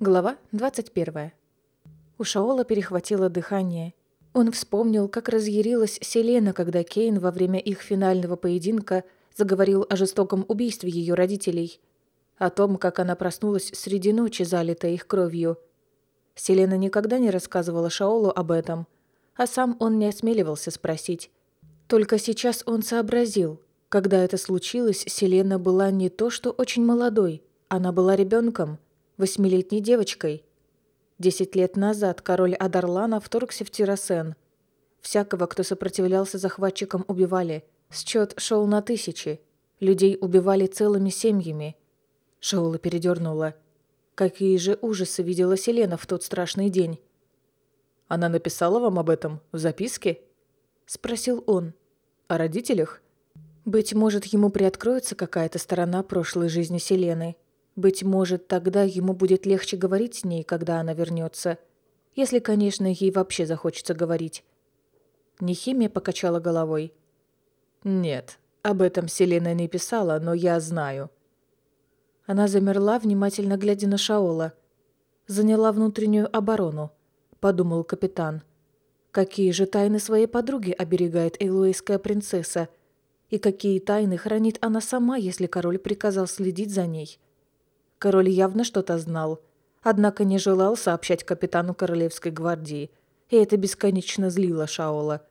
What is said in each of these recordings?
Глава 21. У Шаола перехватило дыхание. Он вспомнил, как разъярилась Селена, когда Кейн во время их финального поединка заговорил о жестоком убийстве ее родителей. О том, как она проснулась среди ночи, залитая их кровью. Селена никогда не рассказывала Шаолу об этом, а сам он не осмеливался спросить. Только сейчас он сообразил. Когда это случилось, Селена была не то что очень молодой, она была ребенком – восьмилетней девочкой. Десять лет назад король Адарлана вторгся в Тирасен. Всякого, кто сопротивлялся захватчикам, убивали. Счет шел на тысячи. Людей убивали целыми семьями. Шаула передернула. Какие же ужасы видела Селена в тот страшный день. «Она написала вам об этом в записке?» Спросил он. «О родителях?» Быть может, ему приоткроется какая-то сторона прошлой жизни Селены. Быть может, тогда ему будет легче говорить с ней, когда она вернется. Если, конечно, ей вообще захочется говорить. Нехимия покачала головой. «Нет, об этом Селена не писала, но я знаю». Она замерла, внимательно глядя на Шаола. «Заняла внутреннюю оборону», — подумал капитан. «Какие же тайны своей подруги оберегает эйлуэйская принцесса? И какие тайны хранит она сама, если король приказал следить за ней?» Король явно что-то знал, однако не желал сообщать капитану Королевской гвардии, и это бесконечно злило Шаола.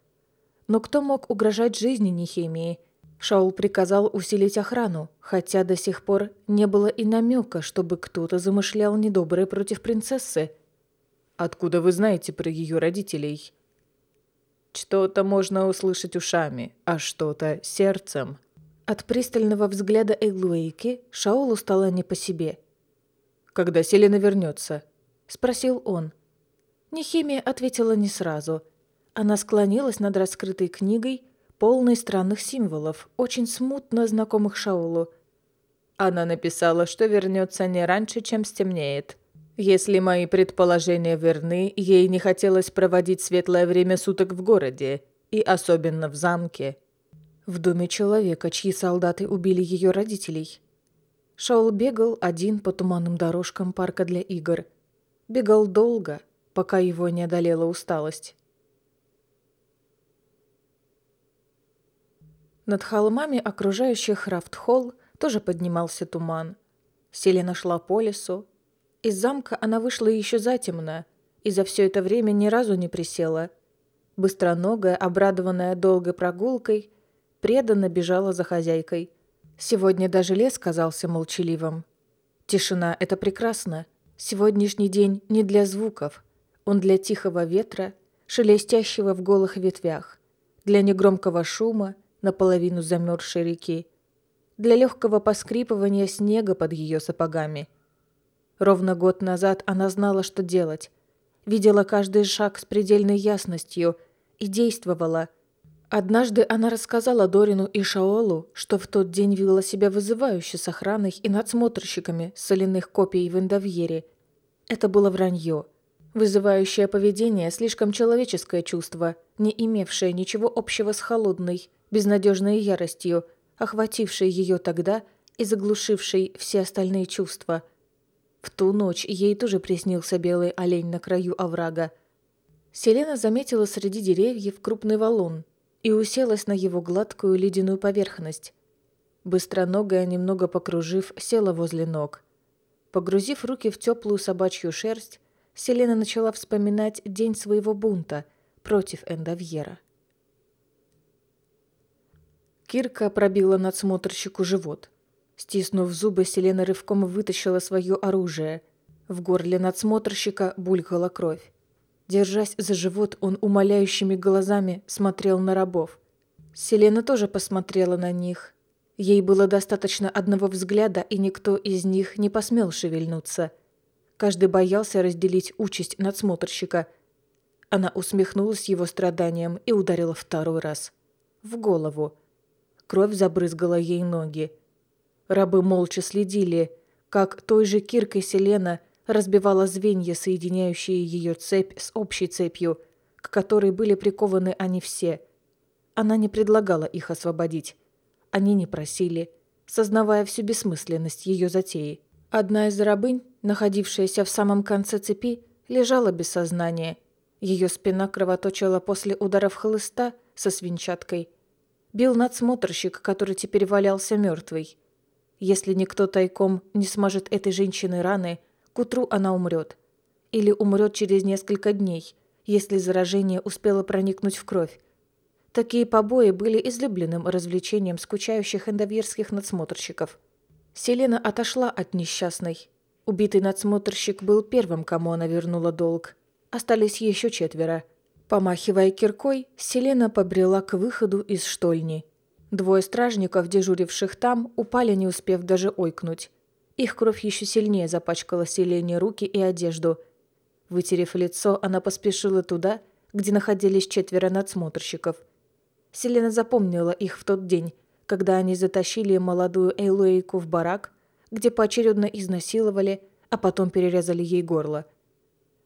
Но кто мог угрожать жизни Нехемии? Шаул приказал усилить охрану, хотя до сих пор не было и намека, чтобы кто-то замышлял недоброе против принцессы. «Откуда вы знаете про ее родителей?» «Что-то можно услышать ушами, а что-то сердцем», от пристального взгляда Эйлуэйки Шаолу стало не по себе. «Когда Селена вернется?» – спросил он. Нехимия ответила не сразу. Она склонилась над раскрытой книгой, полной странных символов, очень смутно знакомых Шаолу. Она написала, что вернется не раньше, чем стемнеет. Если мои предположения верны, ей не хотелось проводить светлое время суток в городе, и особенно в замке. В доме человека, чьи солдаты убили ее родителей. Шаул бегал один по туманным дорожкам парка для игр. Бегал долго, пока его не одолела усталость. Над холмами, окружающих Рафтхолл, тоже поднимался туман. Селена шла по лесу. Из замка она вышла еще затемно, и за все это время ни разу не присела. Быстроногая, обрадованная долгой прогулкой, преданно бежала за хозяйкой. Сегодня даже лес казался молчаливым. Тишина — это прекрасно. Сегодняшний день не для звуков. Он для тихого ветра, шелестящего в голых ветвях, для негромкого шума наполовину замерзшей реки, для легкого поскрипывания снега под ее сапогами. Ровно год назад она знала, что делать, видела каждый шаг с предельной ясностью и действовала — Однажды она рассказала Дорину и Шаолу, что в тот день вела себя вызывающе с охраной и надсмотрщиками соляных копий в Эндовьере. Это было вранье. Вызывающее поведение – слишком человеческое чувство, не имевшее ничего общего с холодной, безнадежной яростью, охватившей ее тогда и заглушившей все остальные чувства. В ту ночь ей тоже приснился белый олень на краю оврага. Селена заметила среди деревьев крупный валун – и уселась на его гладкую ледяную поверхность. Быстроногая, немного покружив, села возле ног. Погрузив руки в теплую собачью шерсть, Селена начала вспоминать день своего бунта против Эндовьера. Кирка пробила надсмотрщику живот. Стиснув зубы, Селена рывком вытащила свое оружие. В горле надсмотрщика булькала кровь. Держась за живот, он умоляющими глазами смотрел на рабов. Селена тоже посмотрела на них. Ей было достаточно одного взгляда, и никто из них не посмел шевельнуться. Каждый боялся разделить участь надсмотрщика. Она усмехнулась его страданием и ударила второй раз. В голову. Кровь забрызгала ей ноги. Рабы молча следили, как той же киркой Селена разбивала звенья, соединяющие ее цепь с общей цепью, к которой были прикованы они все. Она не предлагала их освободить. Они не просили, сознавая всю бессмысленность ее затеи. Одна из рабынь находившаяся в самом конце цепи, лежала без сознания. Ее спина кровоточила после ударов хлыста со свинчаткой. Бил надсмотрщик, который теперь валялся мертвый. Если никто тайком не смажет этой женщины раны, к утру она умрет. Или умрет через несколько дней, если заражение успело проникнуть в кровь. Такие побои были излюбленным развлечением скучающих эндовьерских надсмотрщиков. Селена отошла от несчастной. Убитый надсмотрщик был первым, кому она вернула долг. Остались еще четверо. Помахивая киркой, Селена побрела к выходу из штольни. Двое стражников, дежуривших там, упали, не успев даже ойкнуть. Их кровь еще сильнее запачкала Селене руки и одежду. Вытерев лицо, она поспешила туда, где находились четверо надсмотрщиков. Селена запомнила их в тот день, когда они затащили молодую Эйлуэйку в барак, где поочередно изнасиловали, а потом перерезали ей горло.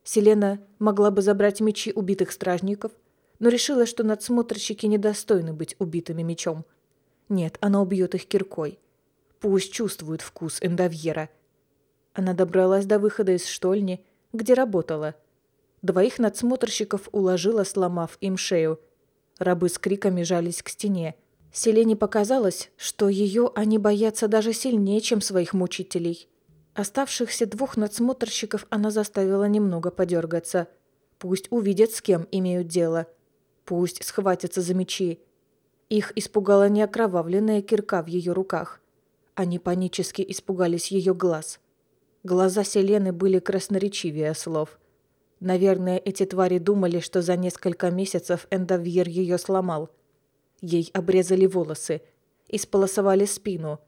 Селена могла бы забрать мечи убитых стражников, но решила, что надсмотрщики недостойны быть убитыми мечом. Нет, она убьет их киркой. Пусть чувствуют вкус эндовьера. Она добралась до выхода из штольни, где работала. Двоих надсмотрщиков уложила, сломав им шею. Рабы с криками жались к стене. Селене показалось, что ее они боятся даже сильнее, чем своих мучителей. Оставшихся двух надсмотрщиков она заставила немного подергаться. Пусть увидят, с кем имеют дело – Пусть схватятся за мечи. Их испугала неокровавленная кирка в ее руках. Они панически испугались ее глаз. Глаза Селены были красноречивее слов. Наверное, эти твари думали, что за несколько месяцев Эндовьер ее сломал. Ей обрезали волосы, исполосовали спину.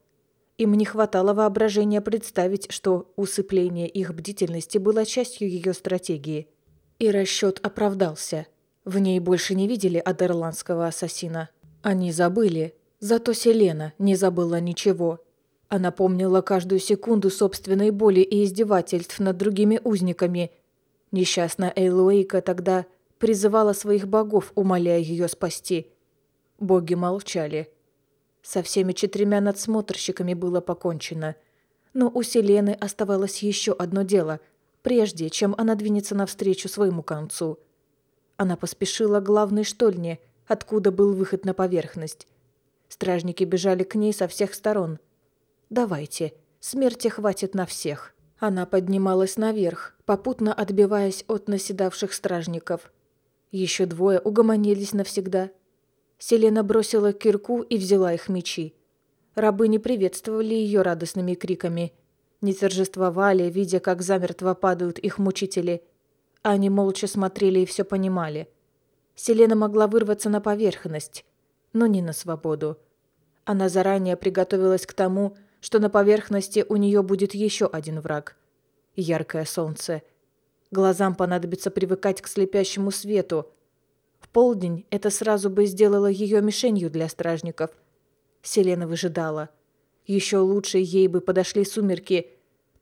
Им не хватало воображения представить, что усыпление их бдительности было частью ее стратегии. И расчет оправдался – в ней больше не видели адерландского ассасина. Они забыли. Зато Селена не забыла ничего. Она помнила каждую секунду собственной боли и издевательств над другими узниками. Несчастная Эйлуэйка тогда призывала своих богов, умоляя ее спасти. Боги молчали. Со всеми четырьмя надсмотрщиками было покончено. Но у Селены оставалось еще одно дело, прежде чем она двинется навстречу своему концу – она поспешила к главной штольне, откуда был выход на поверхность. Стражники бежали к ней со всех сторон. «Давайте, смерти хватит на всех». Она поднималась наверх, попутно отбиваясь от наседавших стражников. Еще двое угомонились навсегда. Селена бросила кирку и взяла их мечи. Рабы не приветствовали ее радостными криками. Не торжествовали, видя, как замертво падают их мучители – они молча смотрели и все понимали. Селена могла вырваться на поверхность, но не на свободу. Она заранее приготовилась к тому, что на поверхности у нее будет еще один враг. Яркое солнце. Глазам понадобится привыкать к слепящему свету. В полдень это сразу бы сделало ее мишенью для стражников. Селена выжидала. Еще лучше ей бы подошли сумерки,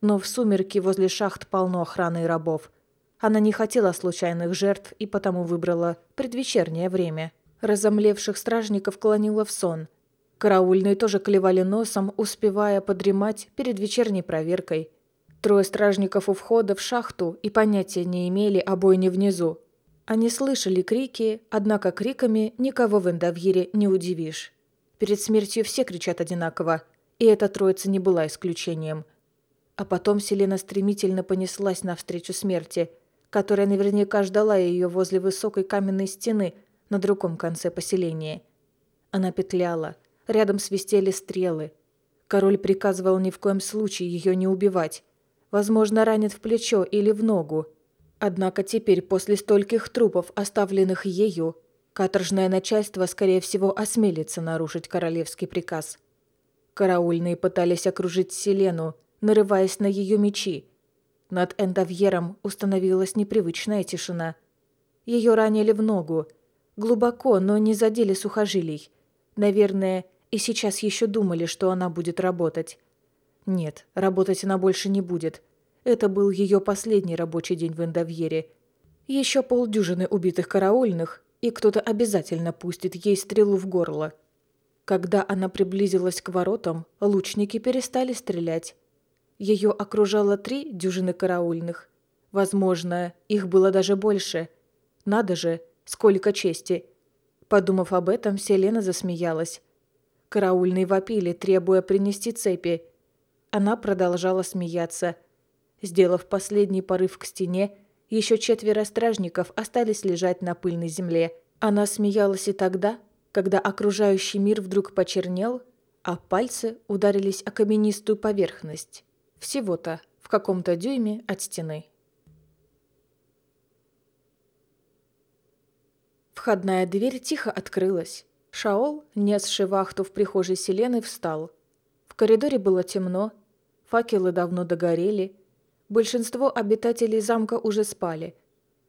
но в сумерки возле шахт полно охраны и рабов – она не хотела случайных жертв и потому выбрала предвечернее время. Разомлевших стражников клонила в сон. Караульные тоже клевали носом, успевая подремать перед вечерней проверкой. Трое стражников у входа в шахту и понятия не имели о бойне внизу. Они слышали крики, однако криками никого в Эндовьере не удивишь. Перед смертью все кричат одинаково, и эта троица не была исключением. А потом Селена стремительно понеслась навстречу смерти – которая наверняка ждала ее возле высокой каменной стены на другом конце поселения. Она петляла, рядом свистели стрелы. Король приказывал ни в коем случае ее не убивать. Возможно, ранит в плечо или в ногу. Однако теперь, после стольких трупов, оставленных ею, каторжное начальство, скорее всего, осмелится нарушить королевский приказ. Караульные пытались окружить Селену, нарываясь на ее мечи, над Эндовьером установилась непривычная тишина. Ее ранили в ногу. Глубоко, но не задели сухожилий. Наверное, и сейчас еще думали, что она будет работать. Нет, работать она больше не будет. Это был ее последний рабочий день в Эндовьере. Еще полдюжины убитых караульных, и кто-то обязательно пустит ей стрелу в горло. Когда она приблизилась к воротам, лучники перестали стрелять. Ее окружало три дюжины караульных. Возможно, их было даже больше. Надо же, сколько чести. Подумав об этом, Селена засмеялась. Караульные вопили, требуя принести цепи. Она продолжала смеяться. Сделав последний порыв к стене, еще четверо стражников остались лежать на пыльной земле. Она смеялась и тогда, когда окружающий мир вдруг почернел, а пальцы ударились о каменистую поверхность. Всего-то в каком-то дюйме от стены. Входная дверь тихо открылась. Шаол, несший вахту в прихожей Селены, встал. В коридоре было темно, факелы давно догорели. Большинство обитателей замка уже спали.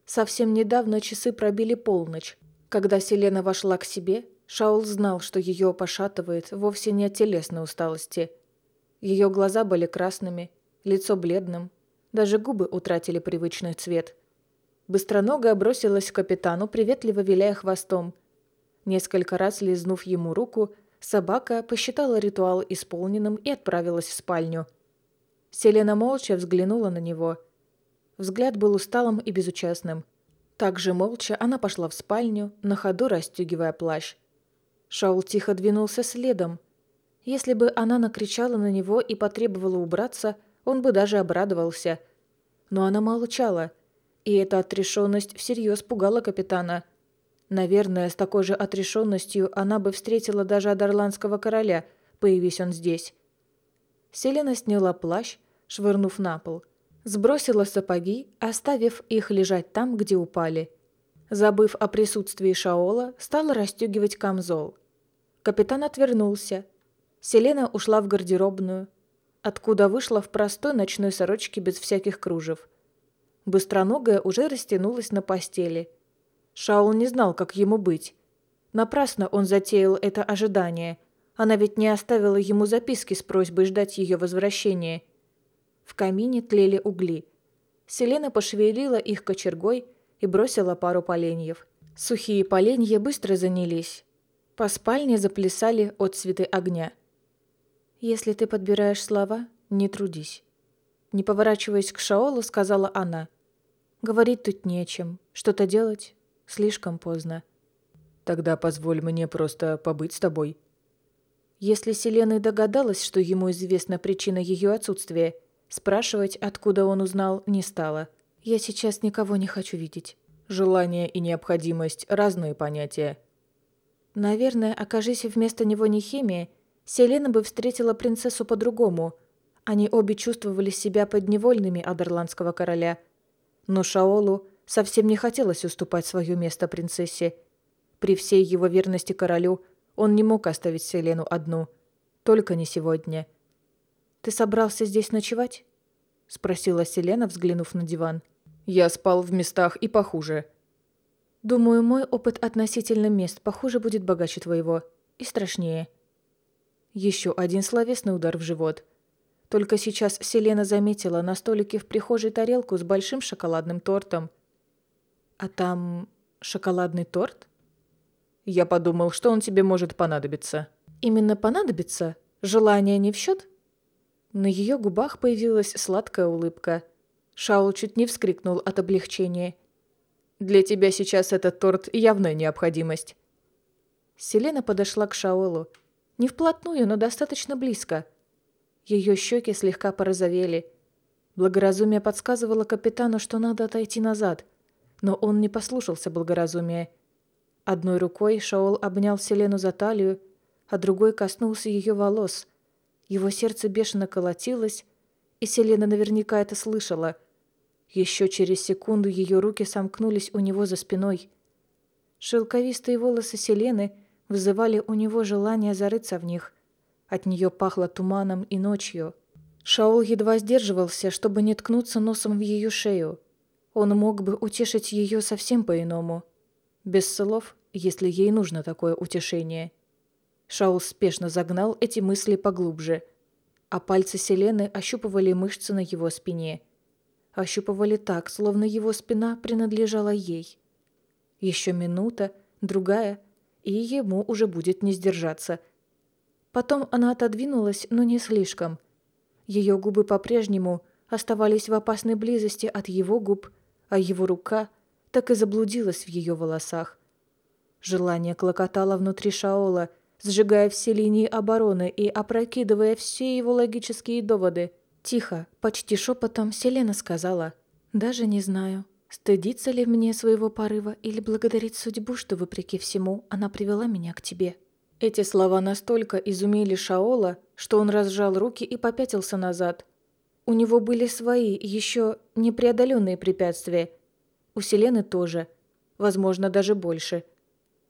Совсем недавно часы пробили полночь. Когда Селена вошла к себе, Шаул знал, что ее пошатывает вовсе не от телесной усталости. Ее глаза были красными, лицо бледным, даже губы утратили привычный цвет. Быстроногая бросилась к капитану, приветливо виляя хвостом – Несколько раз лизнув ему руку, собака посчитала ритуал исполненным и отправилась в спальню. Селена молча взглянула на него. Взгляд был усталым и безучастным. Также молча она пошла в спальню, на ходу расстегивая плащ. Шаул тихо двинулся следом. Если бы она накричала на него и потребовала убраться, он бы даже обрадовался. Но она молчала, и эта отрешенность всерьез пугала капитана – Наверное, с такой же отрешенностью она бы встретила даже Адарландского короля, появись он здесь. Селена сняла плащ, швырнув на пол. Сбросила сапоги, оставив их лежать там, где упали. Забыв о присутствии Шаола, стала расстегивать камзол. Капитан отвернулся. Селена ушла в гардеробную, откуда вышла в простой ночной сорочке без всяких кружев. Быстроногая уже растянулась на постели – Шаул не знал, как ему быть. Напрасно он затеял это ожидание. Она ведь не оставила ему записки с просьбой ждать ее возвращения. В камине тлели угли. Селена пошевелила их кочергой и бросила пару поленьев. Сухие поленья быстро занялись. По спальне заплясали отцветы огня. «Если ты подбираешь слова, не трудись». Не поворачиваясь к Шаолу, сказала она. «Говорить тут нечем. Что-то делать Слишком поздно. Тогда позволь мне просто побыть с тобой. Если Селена догадалась, что ему известна причина ее отсутствия, спрашивать, откуда он узнал, не стала. Я сейчас никого не хочу видеть. Желание и необходимость – разные понятия. Наверное, окажись вместо него не химия, Селена бы встретила принцессу по-другому. Они обе чувствовали себя подневольными Адерландского короля. Но Шаолу Совсем не хотелось уступать свое место принцессе. При всей его верности королю он не мог оставить Селену одну. Только не сегодня. «Ты собрался здесь ночевать?» — спросила Селена, взглянув на диван. «Я спал в местах и похуже». «Думаю, мой опыт относительно мест похуже будет богаче твоего. И страшнее». Еще один словесный удар в живот. Только сейчас Селена заметила на столике в прихожей тарелку с большим шоколадным тортом — «А там шоколадный торт?» «Я подумал, что он тебе может понадобиться». «Именно понадобится? Желание не в счет?» На ее губах появилась сладкая улыбка. Шаул чуть не вскрикнул от облегчения. «Для тебя сейчас этот торт явная необходимость». Селена подошла к Шаолу. Не вплотную, но достаточно близко. Ее щеки слегка порозовели. Благоразумие подсказывало капитану, что надо отойти назад – но он не послушался благоразумия. Одной рукой Шаол обнял Селену за талию, а другой коснулся ее волос. Его сердце бешено колотилось, и Селена наверняка это слышала. Еще через секунду ее руки сомкнулись у него за спиной. Шелковистые волосы Селены вызывали у него желание зарыться в них. От нее пахло туманом и ночью. Шаол едва сдерживался, чтобы не ткнуться носом в ее шею. Он мог бы утешить ее совсем по-иному. Без слов, если ей нужно такое утешение. Шаул спешно загнал эти мысли поглубже, а пальцы Селены ощупывали мышцы на его спине. Ощупывали так, словно его спина принадлежала ей. Еще минута, другая, и ему уже будет не сдержаться. Потом она отодвинулась, но не слишком. Ее губы по-прежнему оставались в опасной близости от его губ, а его рука так и заблудилась в ее волосах. Желание клокотало внутри Шаола, сжигая все линии обороны и опрокидывая все его логические доводы. Тихо, почти шепотом, Селена сказала, «Даже не знаю, стыдиться ли мне своего порыва или благодарить судьбу, что, вопреки всему, она привела меня к тебе». Эти слова настолько изумили Шаола, что он разжал руки и попятился назад. У него были свои, еще непреодоленные препятствия. У Селены тоже. Возможно, даже больше.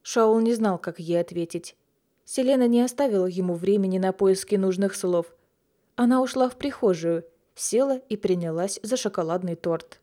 Шаол не знал, как ей ответить. Селена не оставила ему времени на поиски нужных слов. Она ушла в прихожую, села и принялась за шоколадный торт.